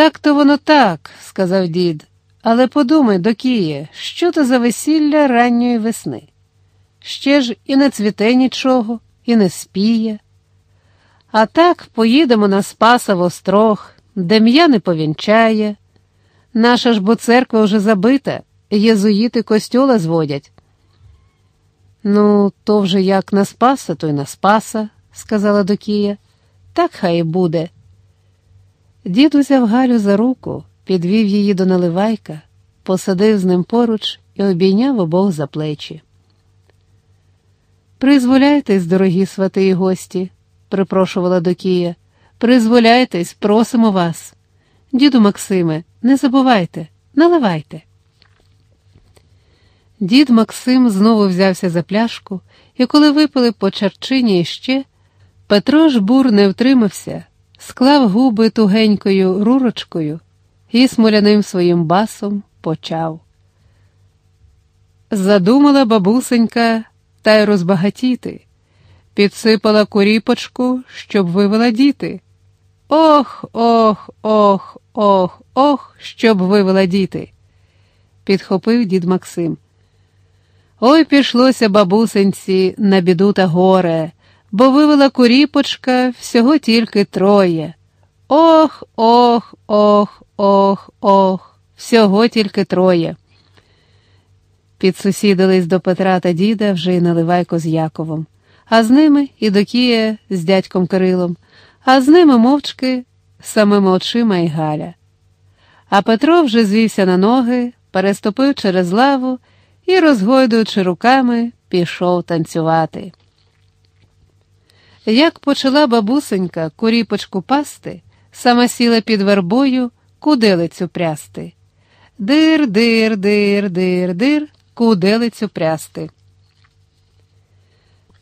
Так то воно так, сказав дід. Але подумай, Докіє, що то за весілля ранньої весни? Ще ж і не цвіте нічого, і не спіє. А так поїдемо на Спаса в острог, Дем'я не повінчає. Наша ж бо церква вже забита, єзуїти костьола зводять. Ну, то вже як на Спаса, то й на Спаса, сказала Докія. Так хай і буде. Дід узяв Галю за руку, підвів її до наливайка, посадив з ним поруч і обійняв обох за плечі. Призволяйтесь, дорогі свати і гості, припрошувала Докія. Призволяйтесь, просимо вас. Діду Максиме, не забувайте, наливайте. Дід Максим знову взявся за пляшку, і коли випили по чарчині іще, Петро жбур не втримався, склав губи тугенькою рурочкою і смоляним своїм басом почав. Задумала бабусенька та й розбагатіти, підсипала куріпочку, щоб вивела діти. Ох, ох, ох, ох, ох, щоб вивела діти, підхопив дід Максим. Ой пішлося бабусенці на біду та горе, бо вивела куріпочка всього тільки троє. Ох, ох, ох, ох, ох, всього тільки троє. Підсусідились до Петра та діда вже й Наливайко з Яковом, а з ними і Докія з дядьком Кирилом, а з ними мовчки самими очима і Галя. А Петро вже звівся на ноги, переступив через лаву і, розгойдуючи руками, пішов танцювати. Як почала бабусенька куріпочку пасти, сама сіла під вербою куделицю прясти. Дир, дир, дир, дир, дир, куделицю прясти.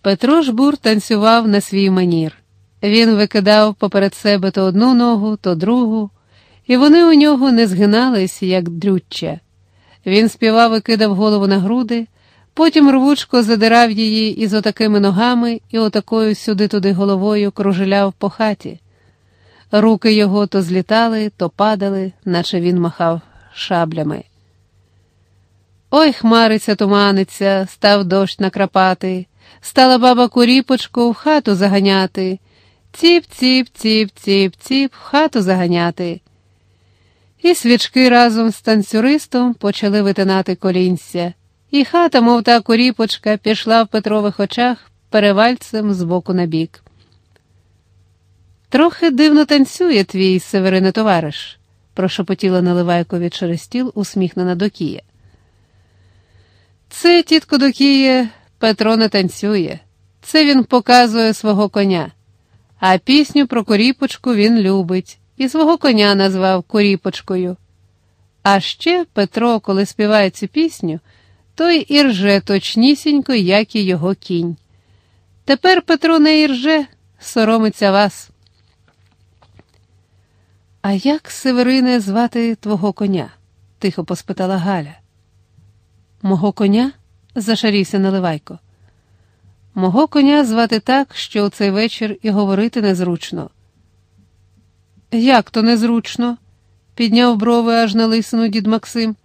Петро Жбур танцював на свій манір. Він викидав поперед себе то одну ногу, то другу, і вони у нього не згинались, як дрюччя. Він співав і кидав голову на груди, потім рвучко задирав її із отакими ногами і отакою сюди-туди головою кружеляв по хаті. Руки його то злітали, то падали, наче він махав шаблями. Ой, хмариться, туманиться, став дощ накрапати, стала баба куріпочку в хату заганяти. Ціп, ціп, ціп, ціп, ціп, в хату заганяти. І свічки разом з танцюристом почали витинати колінця, і хата, мов та коріпочка, пішла в Петрових очах перевальцем з боку на бік. Трохи дивно танцює твій Северине товариш, прошепотіла Наливайкові через стіл усміхнена Докія. Це, тітко Докіє, Петро не танцює, це він показує свого коня, а пісню про коріпочку він любить і свого коня назвав Коріпочкою. А ще Петро, коли співає цю пісню, той і рже точнісінько, як і його кінь. Тепер Петро не ірже, соромиться вас. А як, Северине, звати твого коня? тихо поспитала Галя. Мого коня? зашарівся Наливайко. Мого коня звати так, що у цей вечір і говорити незручно. Як то незручно? підняв брови аж на лисину дід Максим.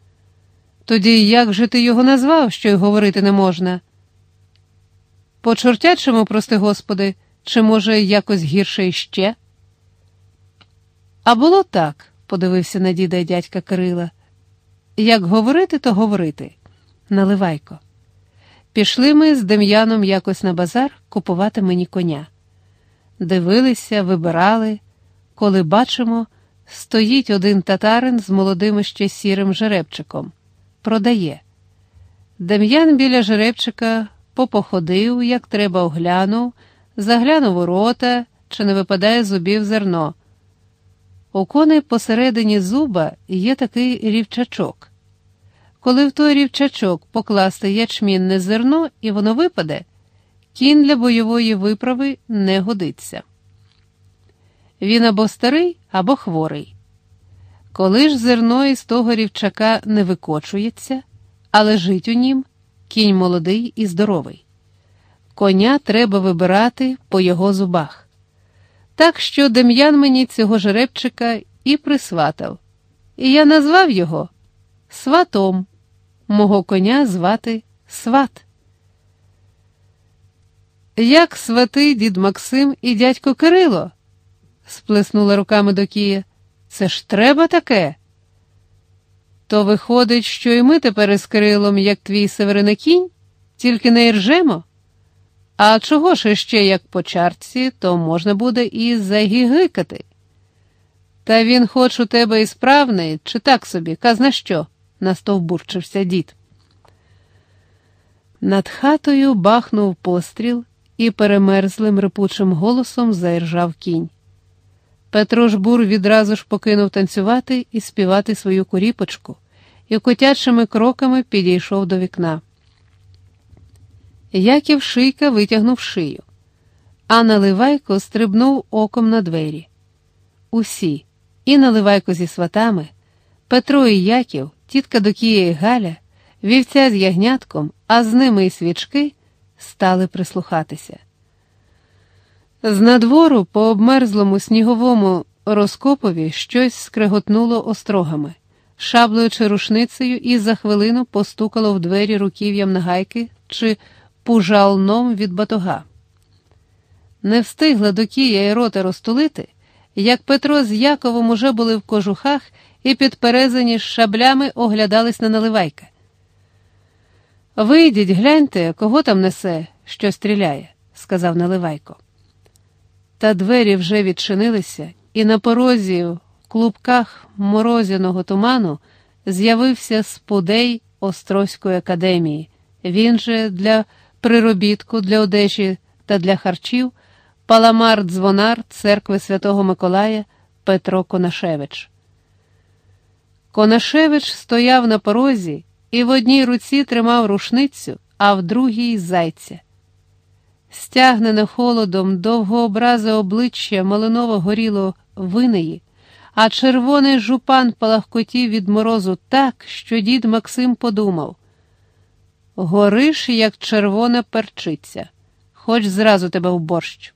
Тоді як же ти його назвав, що й говорити не можна? По чортячому, прости господи, чи, може, якось гірше іще? А було так, подивився на діда й дядька Кирила. Як говорити, то говорити. Наливайко. Пішли ми з Дем'яном якось на базар купувати мені коня. Дивилися, вибирали коли бачимо, стоїть один татарин з молодим ще сірим жеребчиком, продає. Дем'ян біля жеребчика попоходив, як треба оглянув, заглянув у рота, чи не випадає зубів зерно. У коней посередині зуба є такий рівчачок. Коли в той рівчачок покласти ячмінне зерно і воно випаде, кінь для бойової виправи не годиться. Він або старий, або хворий. Коли ж зерно із того рівчака не викочується, а лежить у нім, кінь молодий і здоровий. Коня треба вибирати по його зубах. Так що Дем'ян мені цього жеребчика і присватав. І я назвав його сватом. Мого коня звати Сват. Як свати дід Максим і дядько Кирило? сплеснула руками Докія. Це ж треба таке. То виходить, що і ми тепер із Кирилом, як твій Северина кінь, тільки не іржемо? А чого ж іще, як по чарці, то можна буде і загігикати. Та він хоч у тебе і справний, чи так собі, казна що? настовбурчився дід. Над хатою бахнув постріл і перемерзлим рипучим голосом заіржав кінь. Петро Жбур відразу ж покинув танцювати і співати свою куріпочку і котячими кроками підійшов до вікна. Яків шийка витягнув шию, а наливайко стрибнув оком на двері. Усі, і наливайко зі сватами, Петро і Яків, тітка Докія і Галя, вівця з ягнятком, а з ними й свічки стали прислухатися. З надвору по обмерзлому сніговому розкопові щось скреготнуло острогами, шаблеючи рушницею, і за хвилину постукало в двері руків'ям нагайки чи пужалном від батога. Не встигла до кія і рота розтулити, як Петро з Яковом уже були в кожухах і підперезані шаблями оглядались на наливайка. Вийдіть, гляньте, кого там несе, що стріляє, сказав Наливайко. Та двері вже відчинилися, і на порозі, в клубках морозяного туману, з'явився спудей Острозької академії. Він же для приробітку, для одежі та для харчів, паламар дзвонар церкви Святого Миколая Петро Конашевич. Конашевич стояв на порозі і в одній руці тримав рушницю, а в другій зайця. Стягнене холодом довгообразе обличчя малиново горіло винеї, а червоний жупан палахкотів від морозу так, що дід Максим подумав гориш, як червона перчиця, хоч зразу тебе в борщ.